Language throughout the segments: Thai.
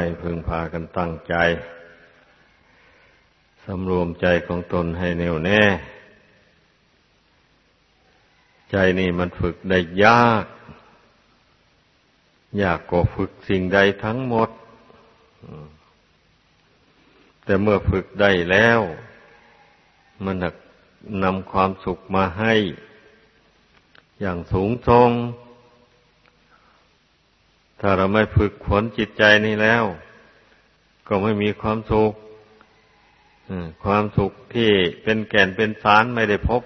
ให้พึงพากันตั้งใจ สำรวมใจของตนให้แน่วแน่ ใจนี่มันฝึกได้ยาก ยากกว่าฝึกสิ่งใดทั้งหมด แต่เมื่อฝึกได้แล้ว มันนำความสุขมาให้ อย่างสูงทรง ถ้าเราไม่ฝึกฝนจิตใจนี้แล้ว ก็ไม่มีความสุขความสุขที่เป็นแก่นเป็นสารไม่ได้พบ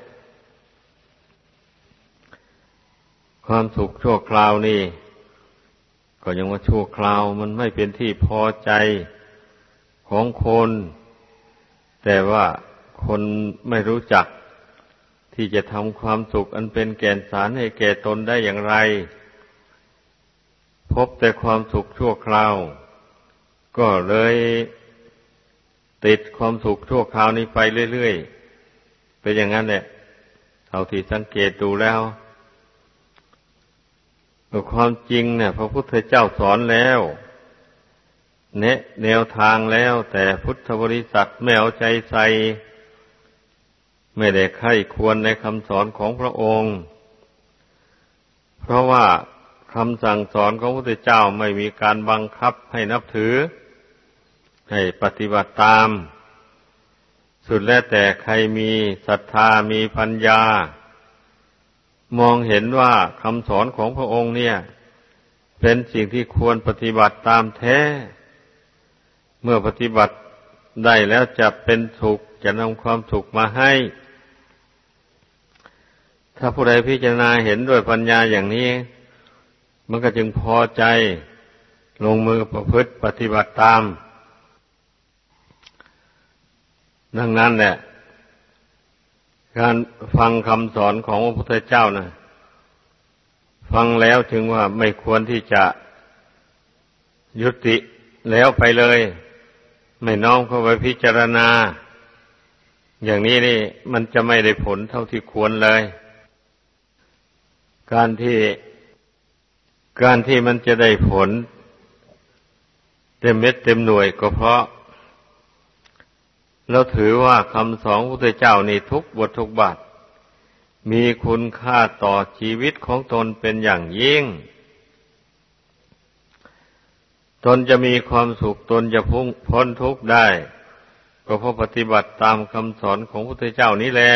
ความสุขชั่วคราวนี่ ก็ยังว่าชั่วคราวมันไม่เป็นที่พอใจของคน แต่ว่าคนไม่รู้จักที่จะทำความสุขอันเป็นแก่นสารให้แก่ตนได้อย่างไร พบแต่ความสุขชั่วคราว ก็เลยติดความสุขชั่วคราวนี้ไปเรื่อยๆ เป็นอย่างนั้นแหละ เท่าที่สังเกตดูแล้วความจริงเนี่ยพระพุทธเจ้าสอนแล้วเนะแนวทางแล้วแต่พุทธบริษัทไม่เอาใจใส่ไม่ได้ใครควรในคำสอนของพระองค์ เพราะว่า คำสั่งสอนของพระพุทธเจ้าไม่มีการบังคับให้นับถือ ให้ปฏิบัติตาม สุดแล้วแต่ใครมีศรัทธามีปัญญา มองเห็นว่าคำสอนของพระองค์เนี่ย เป็นสิ่งที่ควรปฏิบัติตามแท้ เมื่อปฏิบัติได้แล้วจะเป็นสุขจะนำความสุขมาให้ ถ้าผู้ใดพิจารณาเห็นด้วยปัญญาอย่างนี้ มันก็จึงพอใจ ลงมือประพฤติปฏิบัติตาม ดังนั้นแหละ การฟังคำสอนของพระพุทธเจ้านะฟังแล้วถึงว่าไม่ควรที่จะยุติแล้วไปเลย ไม่น้อมเข้าไปพิจารณา อย่างนี้นี่มันจะไม่ได้ผลเท่าที่ควรเลย การที่ การที่มันจะได้ผล เต็มเม็ดเต็มหน่วยก็เพราะ เราถือว่าคำสอนพระพุทธเจ้านี่ทุกบททุกบาทมีคุณค่าต่อชีวิตของตนเป็นอย่างยิ่ง ตนจะมีความสุขตนจะพุ่งพ้นทุกข์ได้ ก็เพราะปฏิบัติตามคำสอนของพระพุทธเจ้านี้แหละ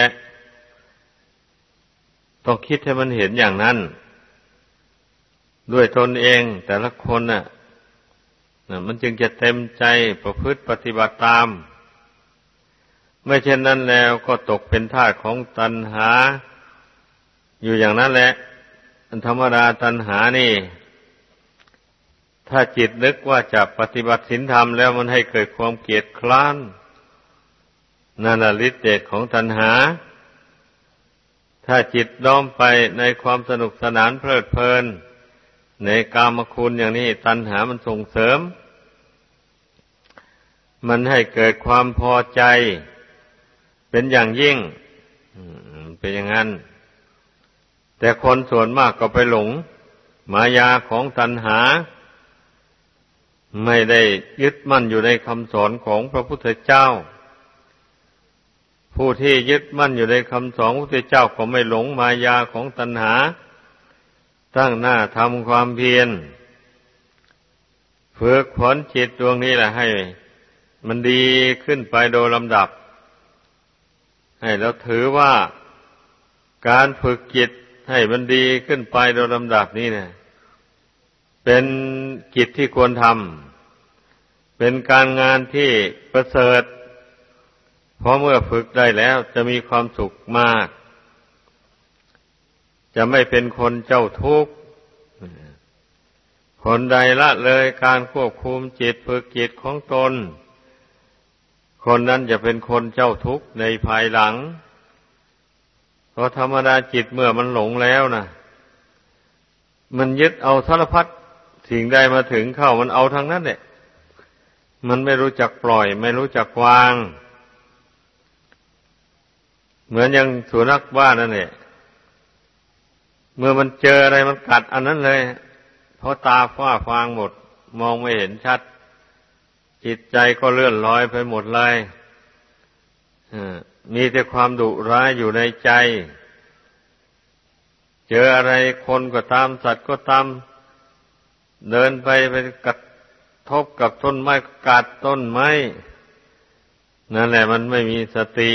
ต้องคิดให้มันเห็นอย่างนั้น ด้วยตนเองแต่ละคนน่ะมันจึงจะเต็มใจประพฤติปฏิบัติตาม ไม่เช่นนั้นแล้วก็ตกเป็นทาสของตัณหา อยู่อย่างนั้นแหละธรรมดาตัณหานี่ ถ้าจิตนึกว่าจะปฏิบัติศีลธรรมแล้วมันให้เกิดความเกียดคร้านนั่นฤทธิเดชของตัณหา ถ้าจิตน้อมไปในความสนุกสนานเพลิดเพลิน ในกามคุณอย่างนี้ตัณหามันส่งเสริม มันให้เกิดความพอใจ เป็นอย่างยิ่งเป็นอย่างนั้น แต่คนส่วนมากก็ไปหลง มายาของตัณหา ไม่ได้ยึดมั่นอยู่ในคำสอนของพระพุทธเจ้า ผู้ที่ยึดมั่นอยู่ในคำสอนพระพุทธเจ้าก็ไม่หลงมายาของตัณหา ตั้งหน้าทำความเพียรฝึกฝนจิตดวงนี้แหละให้ มันดีขึ้นไปโดยลำดับ ให้เราถือว่าการฝึกจิตให้มันดีขึ้นไปโดยลำดับนี้เนี่ยเป็นกิจที่ควรทำเป็นการงานที่ประเสริฐเพราะเมื่อฝึกได้แล้วจะมีความสุขมาก จะไม่เป็นคนเจ้าทุกข์คนใดละเลยการควบคุมจิตฝึกจิตของตน คนนั้นจะเป็นคนเจ้าทุกข์ในภายหลัง เพราะธรรมดาจิตเมื่อมันหลงแล้วนะมันยึดเอาสารพัดสิ่งใดมาถึงเข้ามันเอาทั้งนั้นเนี่ยมันไม่รู้จักปล่อย ไม่รู้จักวาง เหมือนอย่างสุนัขบ้านนั่นแหละ เมื่อมันเจออะไรมันกัดอันนั้นเลย เพราะตาฝ้าฟางหมด มองไม่เห็นชัด จิตใจก็เลื่อนลอยไปหมดเลยมีแต่ความดุร้ายอยู่ในใจ เจออะไรคนก็ตามสัตว์ก็ตาม เดินไปไปกระทบกับต้นไม้กัดต้นไม้นั่นแหละมันไม่มีสติ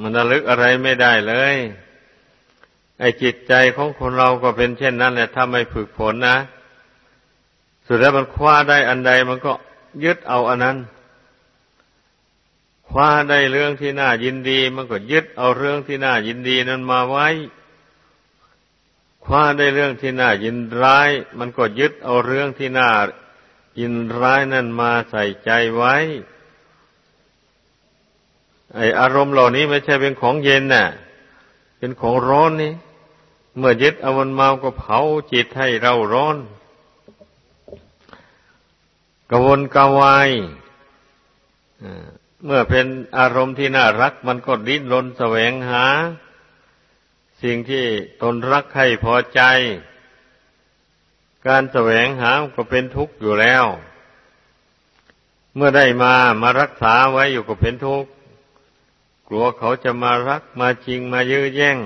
มันระลึกอะไรไม่ได้เลย ไอ้จิตใจของคนเราก็เป็นเช่นนั้นแหละถ้าไม่ฝึกฝนนะ สุดแล้วมันคว้าได้อันใดมันก็ยึดเอาอันนั้น คว้าได้เรื่องที่น่ายินดี มันก็ยึดเอาเรื่องที่น่ายินดีนั้นมาไว้ คว้าได้เรื่องที่น่ายินร้าย มันก็ยึดเอาเรื่องที่น่ายินร้ายนั้นมาใส่ใจไว้ ไออารมณ์เหล่านี้ไม่ใช่เป็นของเย็นน่ะ เป็นของร้อนนี่ เมื่อยึดเอามันมาก็เผาจิตให้เราร้อนกวนกวายเมื่อเป็นอารมณ์ที่น่ารัก มันก็ดิ้นรนแสวงหา สิ่งที่ตนรักให้พอใจ การแสวงหาก็เป็นทุกข์อยู่แล้ว เมื่อได้มามารักษาไว้อยู่ก็เป็นทุกข์กลัวเขาจะมารักมาจริงมายื้อแย่ง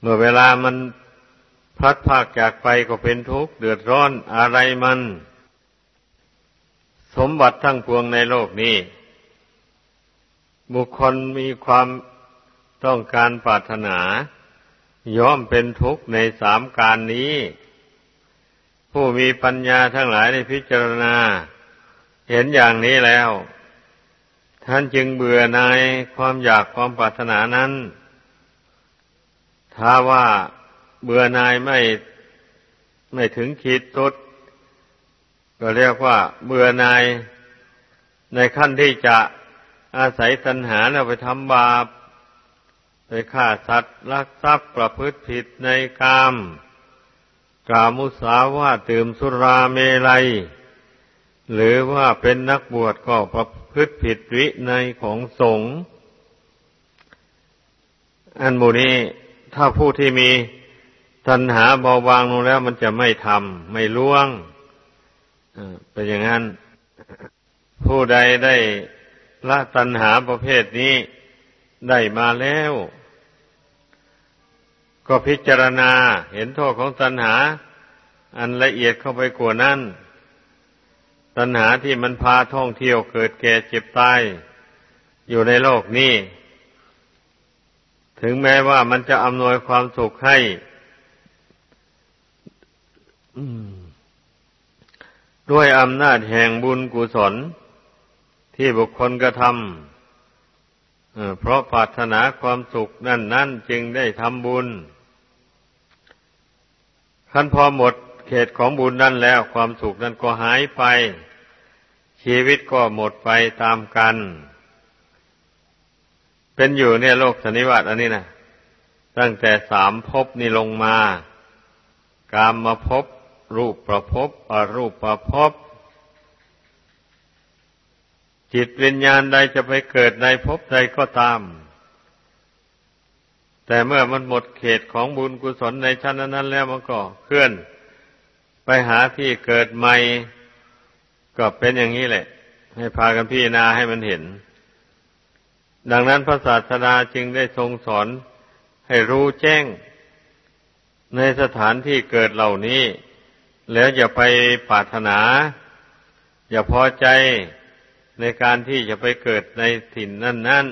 เมื่อเวลามันพลัดพากจากไปก็เป็นทุกข์เดือดร้อนอะไรมัน สมบัติทั้งปวงในโลกนี้ บุคคลมีความต้องการปรารถนา ย่อมเป็นทุกข์ในสามการนี้ ผู้มีปัญญาทั้งหลายในพิจารณา เห็นอย่างนี้แล้ว ท่านจึงเบื่อในความอยากความปรารถนานั้น ถ้าว่าเบื่อนายไม่ไม่ถึงขีดสุด ก็เรียกว่าเบื่อนายในขั้นที่จะอาศัยตัณหาแล้วไปทำบาป ไปฆ่าสัตว์ลักทรัพย์ประพฤติผิดในกามกามุสาวาตื่มสุราเมลัย หรือว่าเป็นนักบวชก็ประพฤติผิดวิในของสงฆ์อันมูนี้ ถ้าผู้ที่มีตัณหาเบาบางลงแล้ว มันจะไม่ทำไม่ล่วงเป็นอย่างนั้น ผู้ใดได้ละตัณหาประเภทนี้ได้มาแล้ว ก็พิจารณาเห็นโทษของตัณหา อันละเอียดเข้าไปกว่านั้น ตัณหาที่มันพาท่องเที่ยวเกิดแก่เจ็บตายอยู่ในโลกนี้ ถึงแม้ว่ามันจะอำนวยความสุขให้ด้วยอำนาจแห่งบุญกุศล ที่บุคคลกระทำเพราะปรารถนาความสุขนั่นนั่นจึงได้ทำบุญขั้นพอหมดเขตของบุญนั่นแล้ว ความสุขนั้นก็หายไป ชีวิตก็หมดไปตามกัน เป็นอยู่เนี่ยโลกสันนิวัตอันนี้นะตั้งแต่สามภพนี่ลงมา กามมาภพรูปประพบอรูปประพบจิตวิญญาณใดจะไปเกิดในภพใดก็ตาม แต่เมื่อมันหมดเขตของบุญกุศลในชั้นนั้น แล้วมันก็เคลื่อน ไปหาที่เกิดใหม่ ก็เป็นอย่างนี้แหละ ให้พากันพิจารณาให้มันเห็น ดังนั้นพระศาสดาจึงได้ทรงสอนให้รู้แจ้ง ในสถานที่เกิดเหล่านี้ แล้วอย่าไปปรารถนา อย่าพอใจในการที่จะไปเกิดในถิ่นนั่นนั่น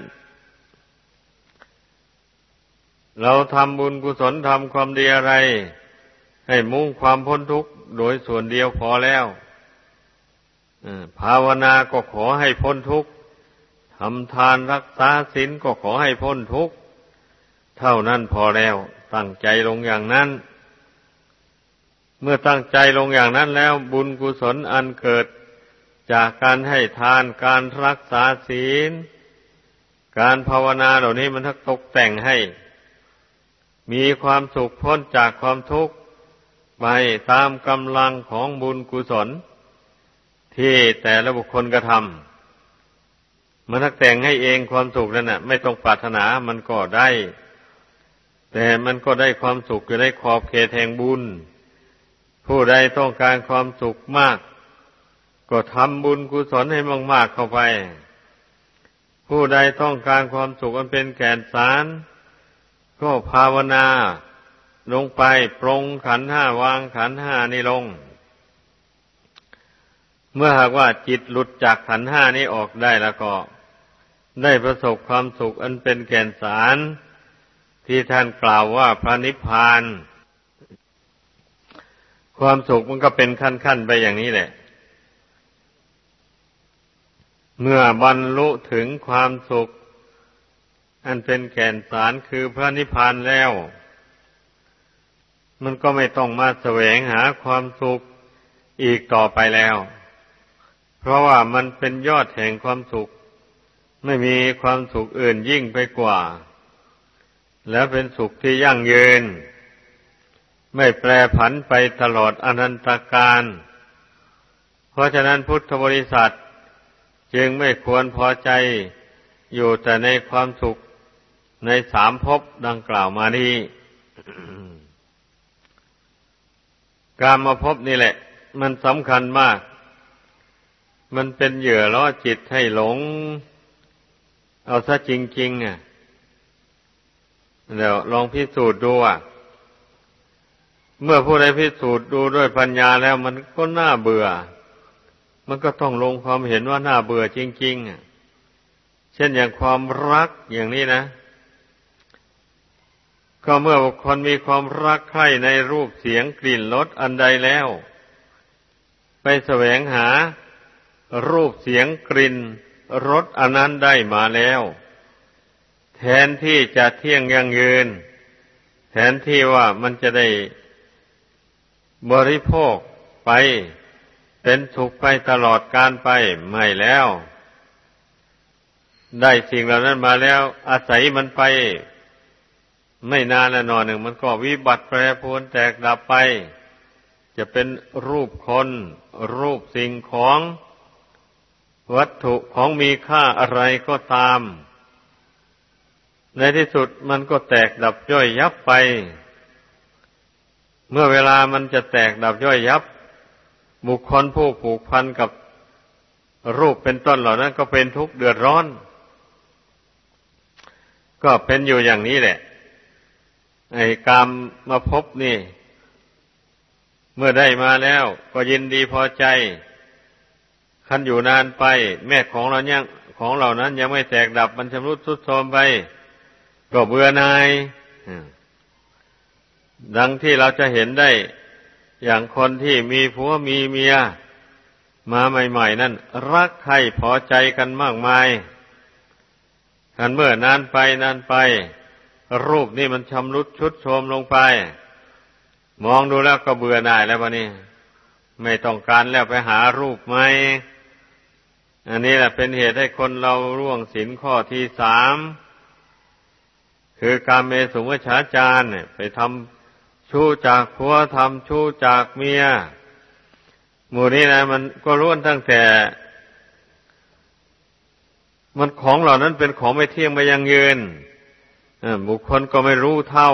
เราทำบุญกุศลทำความดีอะไร ให้มุ่งความพ้นทุกข์โดยส่วนเดียวพอแล้วภาวนาก็ขอให้พ้นทุกข์ ทำทานรักษาศีลก็ขอให้พ้นทุกข์ เท่านั้นพอแล้ว ตั้งใจลงอย่างนั้น เมื่อตั้งใจลงอย่างนั้นแล้วบุญกุศลอันเกิด จากการให้ทานการรักษาศีล การภาวนาเหล่านี้มันทักตกแต่งให้ มีความสุขพ้นจากความทุกข์ไปตามกำลังของบุญกุศล ที่แต่ละบุคคลกระทำ มันทักแต่งให้เองความสุขนั่นน่ะ ไม่ต้องปรารถนามันก็ได้ แต่มันก็ได้ความสุขอยู่ในขอบเขตแห่งบุญ ผู้ใดต้องการความสุขมาก ก็ทำบุญกุศลให้มากๆเข้าไป ผู้ใดต้องการความสุขอันเป็นแก่นสาร ก็ภาวนาลงไปปรงขันห้าวางขันห้านี่ลง เมื่อหากว่าจิตหลุดจากขันห้านี้ออกได้แล้วก็ ได้ประสบความสุขอันเป็นแก่นสาร ที่ท่านกล่าวว่าพระนิพพาน ความสุขมันก็เป็นขั้นๆไปอย่างนี้แหละ เมื่อบรรลุถึงความสุข อันเป็นแก่นสารคือพระนิพพานแล้ว มันก็ไม่ต้องมาแสวงหาความสุขอีกต่อไปแล้ว เพราะว่ามันเป็นยอดแห่งความสุข ไม่มีความสุขอื่นยิ่งไปกว่า และเป็นสุขที่ยั่งยืน ไม่แปรผันไปตลอดอนันตการ เพราะฉะนั้นพุทธบริษัท จึงไม่ควรพอใจอยู่แต่ในความสุขในสามภพดังกล่าวมานี้การมาพบนี่แหละ มันสำคัญมาก มันเป็นเหยื่อล่อจิตให้หลง เอาซะจริงๆอะเดี๋ยวลองพิสูจน์ดูอะ เมื่อผู้ใดพิสูจน์ดูด้วยปัญญาแล้วมันก็น่าเบื่อ มันก็ต้องลงความเห็นว่าน่าเบื่อจริงๆเช่นอย่างความรักอย่างนี้นะ ก็เมื่อบุคคลมีความรักใคร่ในรูปเสียงกลิ่นรสอันใดแล้ว ไปแสวงหารูปเสียงกลิ่น รสอันนั้นได้มาแล้ว แทนที่จะเที่ยงยั่งยืน แทนที่ว่ามันจะได้บริโภคไป เป็นสุขไปตลอดการไปไม่แล้ว ได้สิ่งเหล่านั้นมาแล้ว อาศัยมันไป ไม่นานละนอนหนึ่ง มันก็วิบัติแปรปรวนแตกดับไป จะเป็นรูปคน รูปสิ่งของ วัตถุของมีค่าอะไรก็ตาม ในที่สุดมันก็แตกดับย่อยยับไป เมื่อเวลามันจะแตกดับย่อยยับ บุคคลผู้ผูกพันกับรูปเป็นต้นเหล่านั้นก็เป็นทุกข์เดือดร้อน ก็เป็นอยู่อย่างนี้แหละ ไอ้กรรมมาพบนี่ เมื่อได้มาแล้วก็ยินดีพอใจ คันอยู่นานไป แม่ของเรายังของเหล่านั้นยังไม่แตกดับมันชำรุดทรุดโทรมไป ก็เบื่อนายดังที่เราจะเห็นได้ อย่างคนที่มีผัวมีเมีย มาใหม่ ๆ นั่น รักใครพอใจกันมากมายกันเมื่อนานไปนานไป รูปนี่มันชำรุดชุดโทมลงไป มองดูแล้วก็เบื่อหน่ายแล้ววะนี่ไม่ต้องการแล้วไปหารูปไหม อันนี้แหละเป็นเหตุให้คนเราร่วงสินข้อที่สามคือการเมสุวชาจารเนี่ย ไปทำชู้จากผัวทำชู้จากเมีย หมู่นี้นะมันก็ล้วนตั้งแต่ มันของเหล่านั้นเป็นของไม่เที่ยงไม่ยังยืนบุคคลก็ไม่รู้เท่า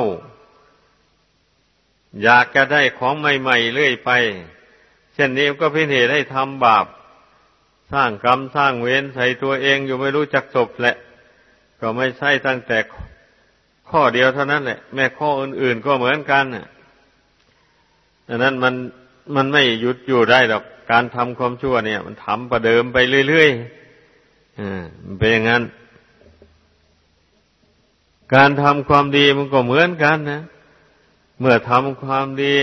อยากจะได้ของใหม่ ๆ เรื่อยไป เช่นนี้ก็เป็นเหตุให้ทำบาป สร้างกรรมสร้างเวรใส่ตัวเองอยู่ไม่รู้จักจบแหละ ก็ไม่ใช่ตั้งแต่ข้อเดียวเท่านั้นแหละ แม่ข้ออื่น ๆ ก็เหมือนกันดังนั้นมันมันไม่หยุดอยู่ได้หรอกการทำความชั่วเนี่ย มันทำประเดิมไปเรื่อยๆอ่าเป็นอย่างนั้น การทำความดีมันก็เหมือนกันนะเมื่อทำความดี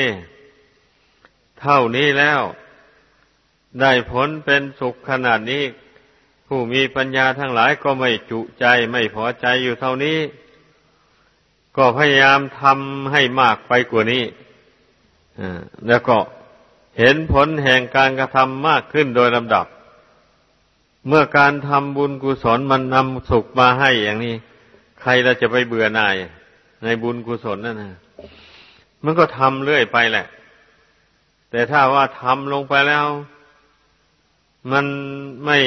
เท่านี้แล้ว ได้ผลเป็นสุขขนาดนี้ ผู้มีปัญญาทั้งหลายก็ไม่จุใจไม่พอใจอยู่เท่านี้ ก็พยายามทำให้มากไปกว่านี้แล้วก็เห็นผลแห่งการกระทำมากขึ้นโดยลำดับ เมื่อการทำบุญกุศลมันนำสุขมาให้อย่างนี้ ใครเราจะไปเบื่อหน่าย ในบุญกุศลนั่นนะมันก็ทำเรื่อยไปแหละ แต่ถ้าว่าทำลงไปแล้ว มันไม่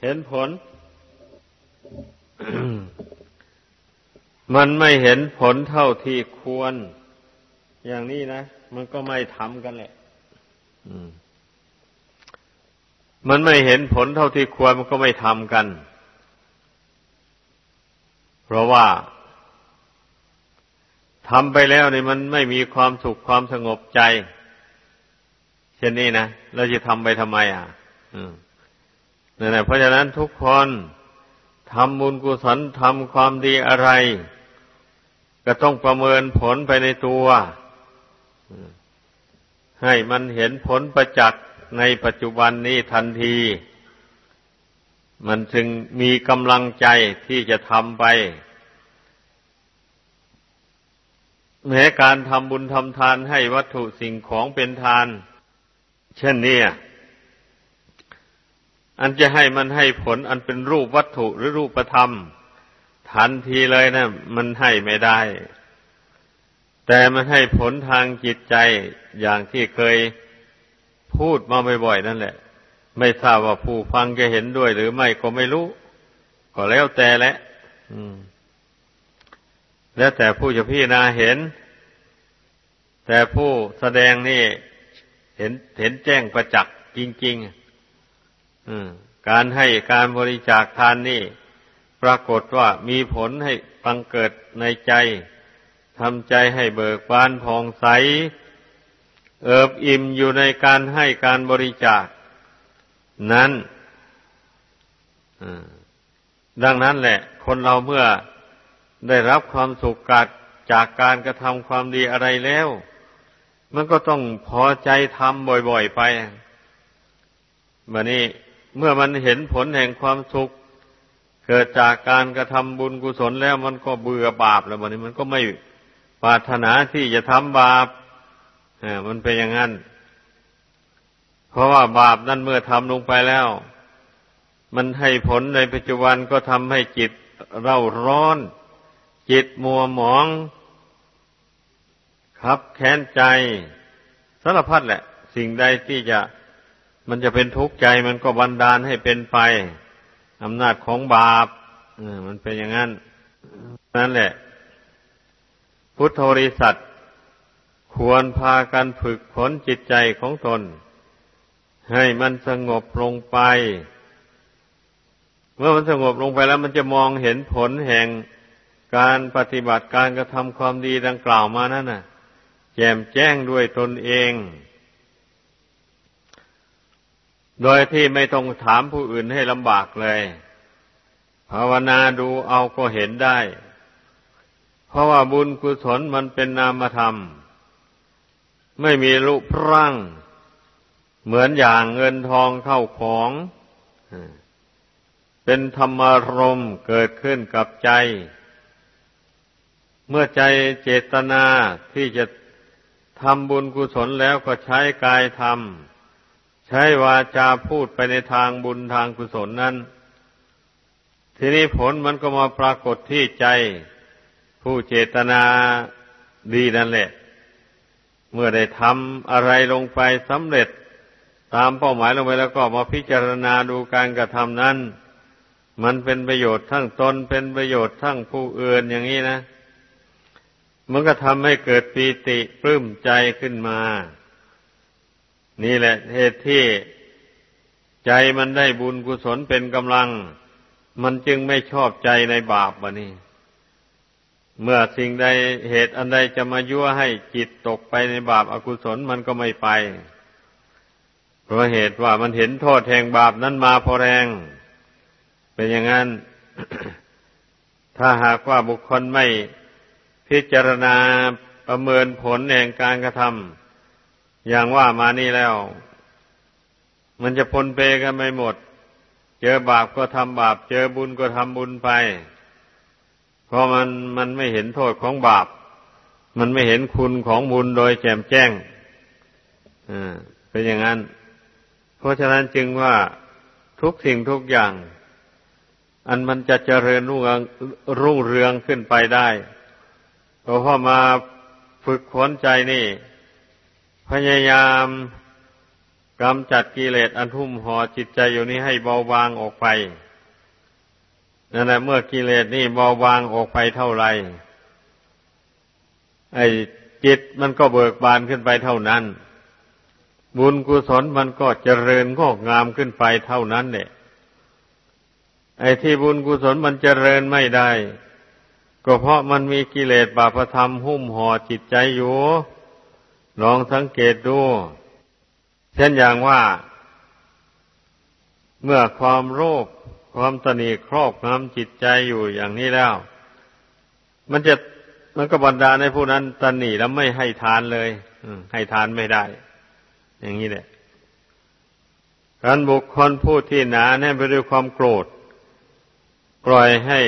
เห็นผล มันไม่เห็นผลเท่าที่ควร อย่างนี้นะ มันก็ไม่ทำกันแหละมันไม่เห็นผลเท่าที่ควรมันก็ไม่ทำกัน เพราะว่าทำไปแล้วนี่มันไม่มีความสุขความสงบใจ เช่นนี้นะเราจะทำไปทำไมอะนั่นแหละเพราะฉะนั้นทุกคนทำบุญกุศลทำความดีอะไร ก็ต้องประเมินผลไปในตัวให้มันเห็นผลประจักษ์ในปัจจุบันนี้ทันที มันจึงมีกำลังใจที่จะทำไป แม้การทำบุญทำทานให้วัตถุสิ่งของเป็นทาน เช่นนี้อันจะให้มันให้ผลอันเป็นรูปวัตถุหรือรูปธรรม ทันทีเลยนะมันให้ไม่ได้ แต่มันให้ผลทางจิตใจอย่างที่เคยพูดมาบ่อยๆนั่นแหละ ไม่ทราบว่าผู้ฟังจะเห็นด้วยหรือไม่ก็ไม่รู้ ก็แล้วแต่แหละแล้วแต่ผู้จะพิจารณาเห็น แต่ผู้แสดงนี่ เห็นเห็นแจ้งประจักษ์จริงๆการให้การบริจาคทานนี่ ปรากฏว่ามีผลให้ปังเกิดในใจทำใจให้เบิกบานผ่องใส เอิบอิ่มอยู่ในการให้การบริจาค นั้นดังนั้นแหละ คนเราเมื่อได้รับความสุขกาดจากการกระทำความดีอะไรแล้ว มันก็ต้องพอใจทำบ่อยๆไปแบบนี้เมื่อมันเห็นผลแห่งความสุข เกิดจากการกระทำบุญกุศลแล้วมันก็เบื่อบาปแล้วแบบนี้มันก็ไม่ปรารถนาที่จะทำบาปมันเป็นอย่างนั้น เพราะว่าบาปนั้นเมื่อทำลงไปแล้ว มันให้ผลในปัจจุบันก็ทำให้จิตเร่าร้อน จิตมัวหมอง ครับแค้นใจสารพัดแหละ สิ่งใดที่จะมันจะเป็นทุกข์ใจมันก็บันดาลให้เป็นไปอำนาจของบาปมันเป็นอย่างนั้นนั่นแหละ พุทธบริษัทควรพากันฝึกฝนจิตใจของตน ให้มันสงบลงไป เมื่อมันสงบลงไปแล้วมันจะมองเห็นผลแห่งการปฏิบัติการกระทำความดีดังกล่าวมานั่นน่ะ จ่มแจ้งด้วยตนเอง โดยที่ไม่ต้องถามผู้อื่นให้ลำบากเลย ภาวนาดูเอาก็เห็นได้ เพราะว่าบุญกุศลมันเป็นนามธรรม ไม่มีรูปร่าง เหมือนอย่างเงินทองเข้าของ เป็นธรรมารมเกิดขึ้นกับใจเมื่อใจเจตนาที่จะ ทำบุญกุศลแล้วก็ใช้กายทำใช้วาจาพูดไปในทางบุญทางกุศลนั้น ทีนี้ผลมันก็มาปรากฏที่ใจ ผู้เจตนาดีนั่นแหละ เมื่อได้ทำอะไรลงไปสำเร็จ ตามเป้าหมายลงไปแล้วก็มาพิจารณาดูการกระทำนั้น มันเป็นประโยชน์ทั้งตนเป็นประโยชน์ทั้งผู้อื่นอย่างนี้นะ มันก็ทำให้เกิดปีติปลื้มใจขึ้นมา นี่แหละเหตุที่ใจมันได้บุญกุศลเป็นกำลัง มันจึงไม่ชอบใจในบาปบะนี่เมื่อสิ่งใดเหตุอันใดจะมายั่วให้จิตตกไปในบาปอากุศลมันก็ไม่ไป เพราะเหตุว่ามันเห็นโทษแห่งบาปนั้นมาพอแรง เป็นอย่างนั้น ถ้าหากว่าบุคคลไม่ พิจารณาประเมินผลแห่งการกระทำอย่างว่ามานี่แล้ว มันจะพลเปกันไม่หมด เจอบาปก็ทำบาป เจอบุญก็ทำบุญไป เพราะมันมันไม่เห็นโทษของบาป มันไม่เห็นคุณของบุญโดยแจ่มแจ้งอ่าเป็นอย่างนั้น เพราะฉะนั้นจึงว่าทุกสิ่งทุกอย่าง อันมันจะเจริญรุ่งรุ่งเรืองขึ้นไปได้ พอพอมาฝึกขนใจนี่ พยายามกำจัดกิเลสอันทุ่มห่อจิตใจอยู่นี้ให้เบาบางออกไปนั่นแหละเมื่อกิเลสนี่เบาบางออกไปเท่าไรไอ้จิตมันก็เบิกบานขึ้นไปเท่านั้น บุญกุศลมันก็เจริญงอกงามขึ้นไปเท่านั้นเนี่ยไอ้ที่บุญกุศลมันเจริญไม่ได้ ก็เพราะมันมีกิเลสบาปธรรมหุ้มห่อจิตใจอยู่ ลองสังเกตดู เช่นอย่างว่า เมื่อความโลภความตนีครอบงำจิตใจอยู่อย่างนี้แล้ว มันจะมันก็บันดาในผู้นั้นตนีแล้วไม่ให้ทานเลยให้ทานไม่ได้ อย่างนี้แหละการบุคคลผู้ที่หนาแน่นไปด้วยความโกรธ ปล่อยให้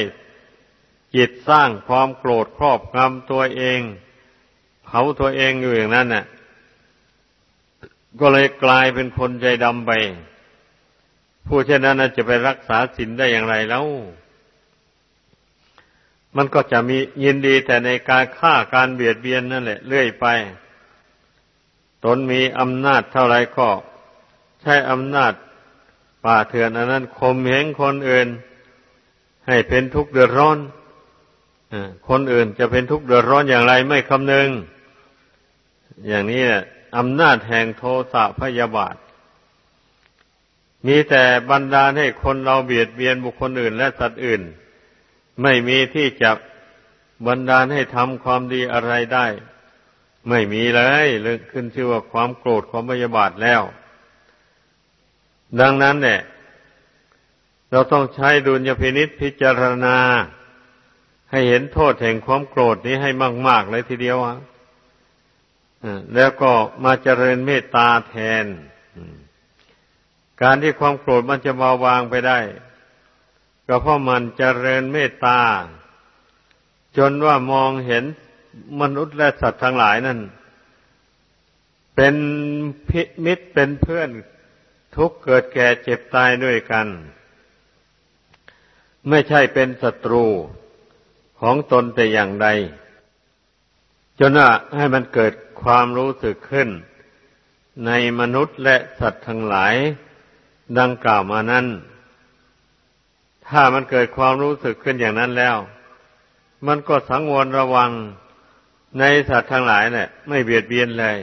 จิตสร้างความโกรธครอบงำตัวเอง เผาตัวเองอยู่อย่างนั้นน่ะ ก็เลยกลายเป็นคนใจดำไป ผู้เช่นนั้นจะไปรักษาศีลได้อย่างไรแล้ว มันก็จะมียินดีแต่ในการฆ่าการเบียดเบียนนั่นแหละ เรื่อยไป ตนมีอำนาจเท่าไรก็ ใช้อำนาจป่าเถื่อนอันนั้นข่มเหงคนอื่น ให้เป็นทุกข์เดือดร้อน คนอื่นจะเป็นทุกข์เดือดร้อนอย่างไรไม่คำนึง อย่างนี้อำนาจแห่งโทสะพยาบาท มีแต่บรรดาให้คนเราเบียดเบียนบุคคลอื่นและสัตว์อื่น ไม่มีที่จะบรรดาให้ทำความดีอะไรได้ ไม่มีเลยเรื่องขึ้นชื่อว่าความโกรธความพยาบาทแล้ว ดังนั้นเนี่ยเราต้องใช้ดุลยพินิษพิจารณา ให้เห็นโทษแห่งความโกรธนี้ให้มาก ๆ เลยทีเดียวอะแล้วก็มาเจริญเมตตาแทน การที่ความโกรธมันจะเบาบางไปได้ ก็เพราะมันเจริญเมตตา จนว่ามองเห็นมนุษย์และสัตว์ทั้งหลายนั่น เป็นพิมิตรเป็นเพื่อนทุกเกิดแก่เจ็บตายด้วยกัน ไม่ใช่เป็นศัตรู ของตนแต่อย่างใด จนว่าให้มันเกิดความรู้สึกขึ้น ในมนุษย์และสัตว์ทั้งหลายดังกล่าวมานั้น ถ้ามันเกิดความรู้สึกขึ้นอย่างนั้นแล้ว มันก็สังวรระวังในสัตว์ทั้งหลายเนี่ยไม่เบียดเบียนเลย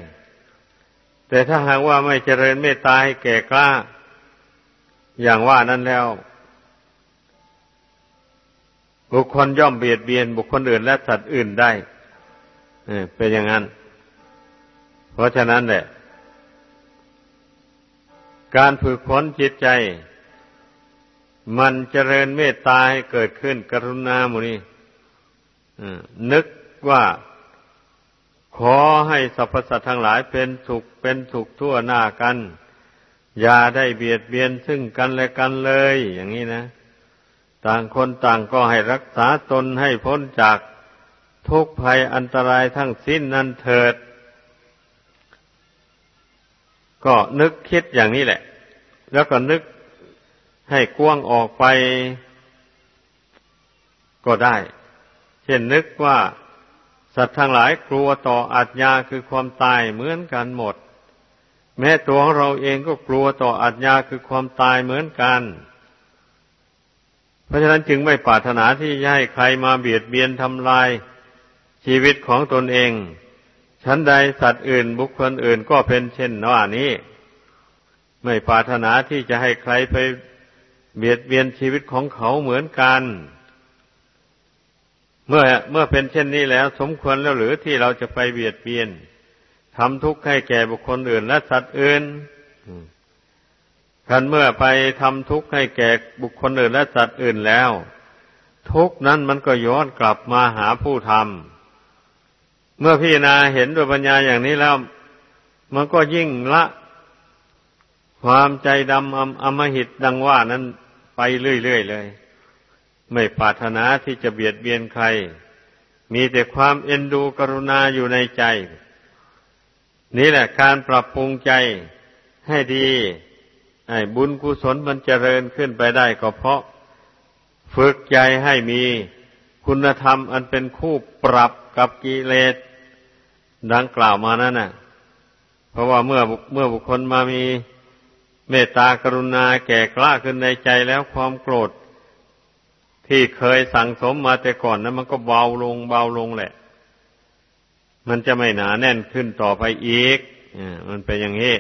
แต่ถ้าหากว่าไม่เจริญเมตตาให้แก่กล้า อย่างว่านั้นแล้ว บุคคลย่อมเบียดเบียนบุคคลอื่นและสัตว์อื่นได้เป็นอย่างนั้น เพราะฉะนั้นแหละการฝึกฝนจิตใจ มันเจริญเมตตาให้เกิดขึ้นกรุณาหมูนี้นึกว่าขอให้สรรพสัตว์ทั้งหลายเป็นสุขเป็นสุขทั่วหน้ากัน อย่าได้เบียดเบียนซึ่งกันและกันเลย อย่างนี้นะ ต่างคนต่างก็ให้รักษาตนให้พ้นจากทุกภัยอันตรายทั้งสิ้นนั้นเถิด ก็นึกคิดอย่างนี้แหละ แล้วก็นึกให้กว้างออกไปก็ได้ เช่นนึกว่าสัตว์ทั้งหลายกลัวต่ออาญญาคือความตายเหมือนกันหมด แม้ตัวของเราเองก็กลัวต่ออาญญาคือความตายเหมือนกันเพราะฉะนั้นจึงไม่ปรารถนาที่จะให้ใครมาเบียดเบียนทำลายชีวิตของตนเอง ชั้นใดสัตว์อื่นบุคคลอื่นก็เป็นเช่นว่านี้ ไม่ปรารถนาที่จะให้ใครไปเบียดเบียนชีวิตของเขาเหมือนกัน เมื่อเมื่อเป็นเช่นนี้แล้ว สมควรแล้วหรือที่เราจะไปเบียดเบียนทำทุกข์ให้แก่บุคคลอื่นและสัตว์อื่น คันเมื่อไปทำทุกข์ให้แก่บุคคลอื่นและสัตว์อื่นแล้ว ทุกนั้นมันก็ย้อนกลับมาหาผู้ทำเมื่อพี่นาเห็นด้วยปัญญาอย่างนี้แล้ว มันก็ยิ่งละ ความใจดำออมหิตดังว่านั้นไปเรื่อยๆเลย ไม่ปรารถนาที่จะเบียดเบียนใคร มีแต่ความเอ็นดูกรุณาอยู่ในใจ นี่แหละการปรับปรุงใจให้ดี บุญกุศลมันเจริญขึ้นไปได้ก็เพราะ ฝึกใจให้มีคุณธรรมอันเป็นคู่ปรับกับกิเลสดังกล่าวมานั่นน่ะ เพราะว่าเมื่อเมื่อบุคคลมามีเมตตากรุณาแก่กล้าขึ้นในใจแล้วความโกรธ ที่เคยสั่งสมมาแต่ก่อนนั้นมันก็เบาลงเบาลงแหละ มันจะไม่หนาแน่นขึ้นต่อไปอีกอ่ามันเป็นอย่างนี้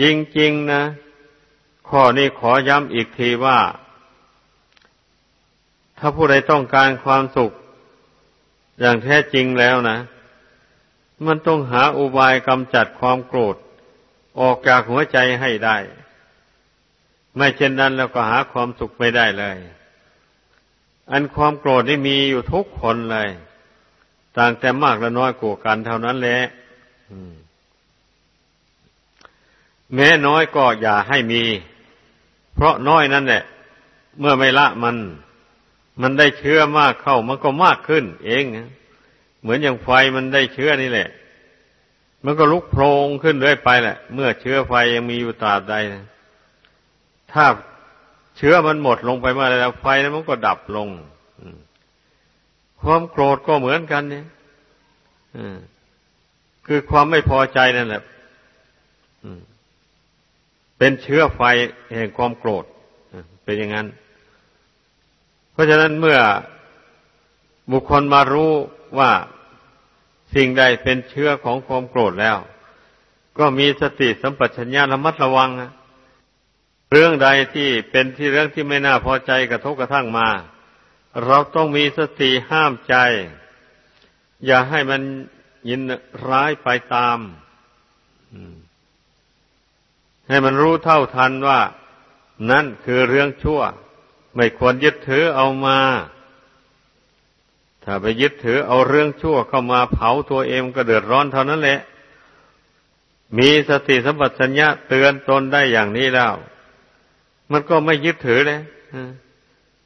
จริงๆนะ ข้อนี้ขอย้ำอีกทีว่า ถ้าผู้ใดต้องการความสุข อย่างแท้จริงแล้วนะ มันต้องหาอุบายกำจัดความโกรธ ออกจากหัวใจให้ได้ ไม่เช่นนั้นแล้วก็หาความสุขไม่ได้เลย อันความโกรธนี่มีอยู่ทุกคนเลย ต่างแต่มากและน้อยกว่ากันเท่านั้นแหละ แม้น้อยก็อย่าให้มี เพราะน้อยนั่นแหละ เมื่อไม่ละมัน มันได้เชื้อมากเข้ามันก็มากขึ้น เอง เหมือนอย่างไฟมันได้เชื้อนี่แหละ มันก็ลุกโพลงขึ้นเรื่อยไปแหละ เมื่อเชื้อไฟยังมีอยู่ตราบใดนะถ้าเชื้อมันหมดลงไปเมื่อไรแล้วไฟนั้นมันก็ดับลงความโกรธก็เหมือนกันเนี่ยคือความไม่พอใจนั่นแหละ เป็นเชื้อไฟแห่งความโกรธเป็นอย่างนั้น เพราะฉะนั้นเมื่อบุคคลมารู้ว่าสิ่งใดเป็นเชื้อของความโกรธแล้ว ก็มีสติสัมปชัญญะระมัดระวัง เรื่องใดที่เป็นที่เรื่องที่ไม่น่าพอใจกระทบกระทั่งมา เราต้องมีสติห้ามใจ อย่าให้มันยินร้ายไปตาม ให้มันรู้เท่าทันว่า นั่นคือเรื่องชั่ว ไม่ควรยึดถือเอามา ถ้าไปยึดถือเอาเรื่องชั่วเข้ามาเผาตัวเองก็เดือดร้อนเท่านั้นแหละ มีสติสัมปชัญญะเตือนตนได้อย่างนี้แล้ว มันก็ไม่ยึดถือเลย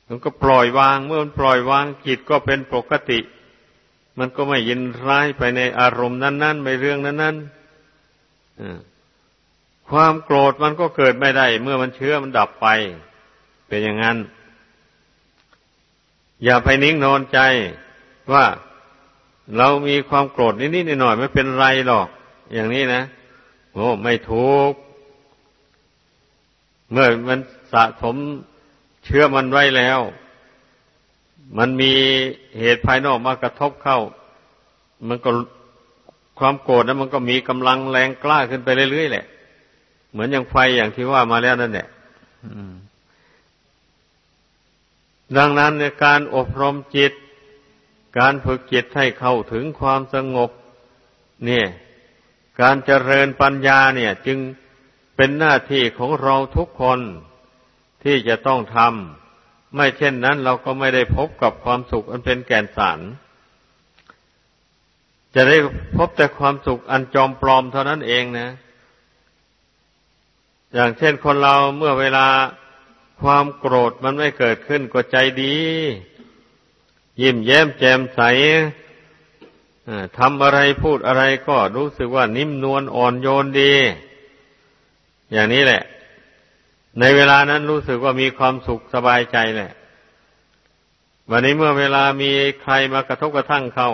มันก็ปล่อยวาง เมื่อมันปล่อยวางจิตก็เป็นปกติ มันก็ไม่ยินร้ายไปในอารมณ์นั้นๆไม่เรื่องนั้นๆ ความโกรธมันก็เกิดไม่ได้ เมื่อมันเชื้อมันดับไป เป็นอย่างนั้น อย่าไปนิ่งนอนใจว่าเรามีความโกรธนิดๆหน่อยๆไม่เป็นไรหรอก อย่างนี้นะโอ้ไม่ถูก เมื่อมันสะสมเชื้อมันไว้แล้ว มันมีเหตุภายนอกมากระทบเข้า มันก็ความโกรธนั้นมันก็มีกำลังแรงกล้าขึ้นไปเรื่อยๆแหละ เหมือนอย่างไฟอย่างที่ว่ามาแล้วนั่นแหละดังนั้นในการอบรมจิต การฝึกจิตให้เข้าถึงความสงบ เนี่ย การเจริญปัญญาเนี่ย จึงเป็นหน้าที่ของเราทุกคนที่จะต้องทำไม่เช่นนั้นเราก็ไม่ได้พบกับความสุขอันเป็นแก่นสาร จะได้พบแต่ความสุขอันจอมปลอมเท่านั้นเองนะ อย่างเช่นคนเราเมื่อเวลาความโกรธมันไม่เกิดขึ้นก็ใจดี ยิ้มแย้มแจ่มใสทำอะไรพูดอะไรก็รู้สึกว่านิ่มนวลอ่อนโยนดี อย่างนี้แหละ ในเวลานั้นรู้สึกว่ามีความสุขสบายใจแหละ วันนี้เมื่อเวลามีใครมากระทบกระทั่งเขา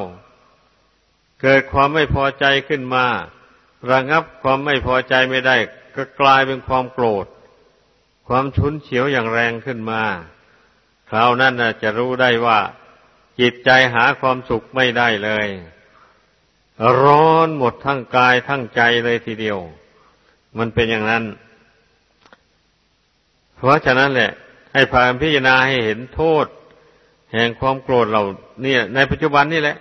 เกิดความไม่พอใจขึ้นมา ระงับความไม่พอใจไม่ได้ ก็กลายเป็นความโกรธ ความชุนเฉียวอย่างแรงขึ้นมา คราวนั้นจะรู้ได้ว่าจิตใจหาความสุขไม่ได้เลย ร้อนหมดทั้งกายทั้งใจเลยทีเดียว มันเป็นอย่างนั้น เพราะฉะนั้นแหละ ให้พาพิจารณาให้เห็นโทษ แห่งความโกรธเราเนี่ย ในปัจจุบันนี่แหละ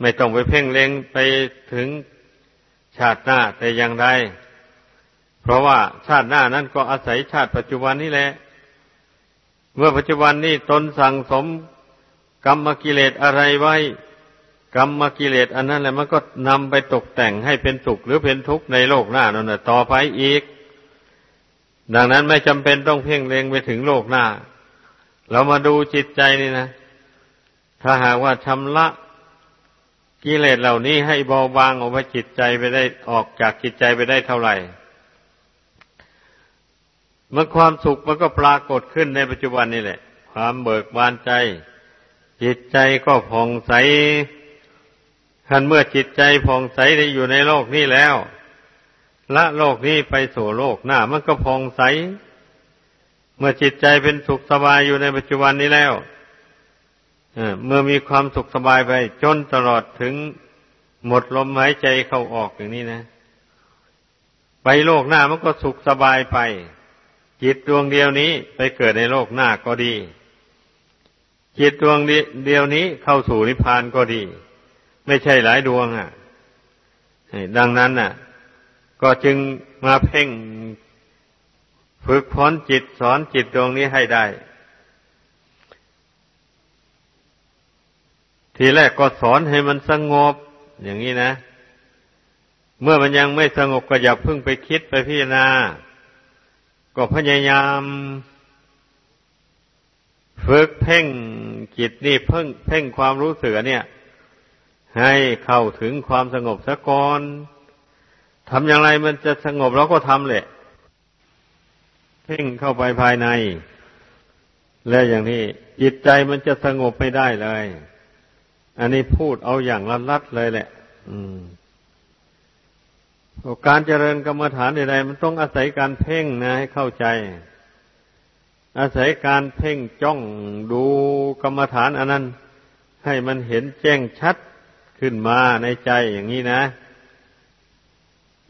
ไม่ต้องไปเพ่งเล็งไปถึงชาติหน้าแต่อย่างใด เพราะว่าชาติหน้านั้นก็อาศัยชาติปัจจุบันนี่แหละ เมื่อปัจจุบันนี้ตนสั่งสมกรรมกิเลสอะไรไว้ กรรมกิเลสอันนั้นแหละมันก็นำไปตกแต่งให้เป็นสุขหรือเป็นทุกข์ในโลกหน้านั่นแหละต่อไปอีก ดังนั้นไม่จำเป็นต้องเพ่งเล็งไปถึงโลกหน้า เรามาดูจิตใจนี่นะ ถ้าหากว่าชำระกิเลสเหล่านี้ให้เบาบางออกไปจิตใจไปได้ออกจากจิตใจไปได้เท่าไหร่ มื่อความสุขมันก็ปรากฏขึ้นในปัจจุบันนี่แหละ ความเบิกบานใจ จิตใจก็ผ่องใสทันเมื่อจิตใจผ่องใสได้อยู่ในโลกนี้แล้ว ละโลกนี้ไปสู่โลกหน้า มันก็พองใส เมื่อจิตใจเป็นสุขสบายอยู่ในปัจจุบันนี้แล้วเมื่อมีความสุขสบายไป จนตลอดถึงหมดลมหายใจเข้าออกอย่างนี้นะ ไปโลกหน้ามันก็สุขสบายไป จิตดวงเดียวนี้ไปเกิดในโลกหน้าก็ดี จิตดวงเดียวนี้เข้าสู่นิพพานก็ดี ไม่ใช่หลายดวงอะดังนั้นน่ะ ก็จึงมาเพ่งฝึกพ้นจิตสอนจิตดวงนี้ให้ได้ ทีแรกก็สอนให้มันสงบ อย่างนี้นะ เมื่อมันยังไม่สงบก็อย่าพึ่งไปคิดไปพิจารณา ก็พยายามฝึกเพ่งจิตนี่เพ่งเพ่งความรู้สึกเนี่ย ให้เข้าถึงความสงบสะก่อนทำอย่างไรมันจะสงบเราก็ทำแหละ เพ่งเข้าไปภายใน และอย่างนี้จิตใจมันจะสงบไม่ได้เลย อันนี้พูดเอาอย่างลัดๆเลยแหละ อืม การเจริญกรรมฐานใดๆมันต้องอาศัยการเพ่งนะให้เข้าใจ อาศัยการเพ่งจ้องดูกรรมฐานอันนั้น ให้มันเห็นแจ้งชัดขึ้นมาในใจอย่างนี้นะ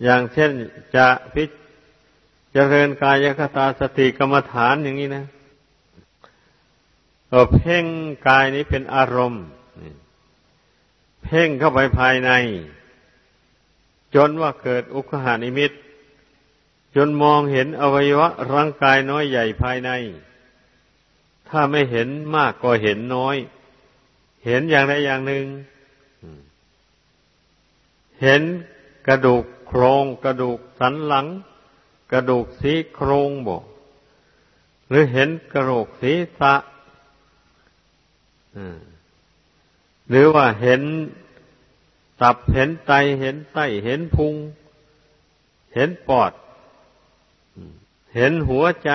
อย่างเช่นจะพิเจริญกายคตาสติกรรมฐานอย่างนี้นะเพ่งกายนี้เป็นอารมณ์ เพ่งเข้าไปภายใน จนว่าเกิดอุคหานิมิต จนมองเห็นอวัยวะร่างกายน้อยใหญ่ภายใน ถ้าไม่เห็นมากก็เห็นน้อย เห็นอย่างใดอย่างหนึ่ง เห็นกระดูกโครงกระดูกสันหลัง กระดูกสีโครงบอกหรือเห็นกระโหลกศีรษะหรือว่าเห็น ตับเห็นไตเห็นไส้เห็นพุง เห็นปอด เห็นหัวใจ